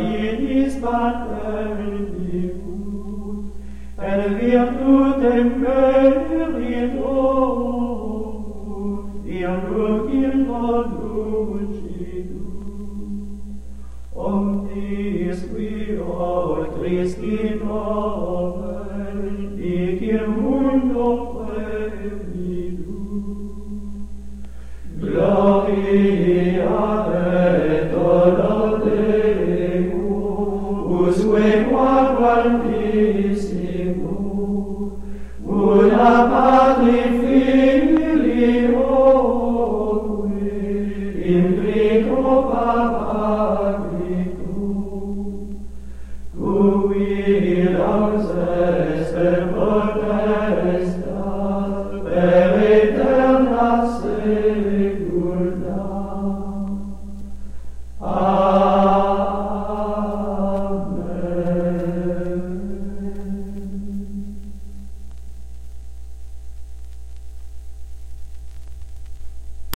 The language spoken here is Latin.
diris pateri tuum, per virtutem meritorum, iam lucin conducidum. Omnis qui o Christi nomen, dicir mundum usque quaquam vis in tu, una patri filio tui, in